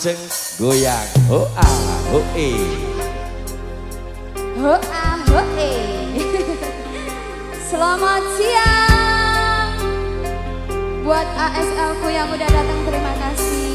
Jeng goyang. Ho a ho e. Ho a ho e. Selamat siang. Buat ASL ku yang udah datang terima kasih.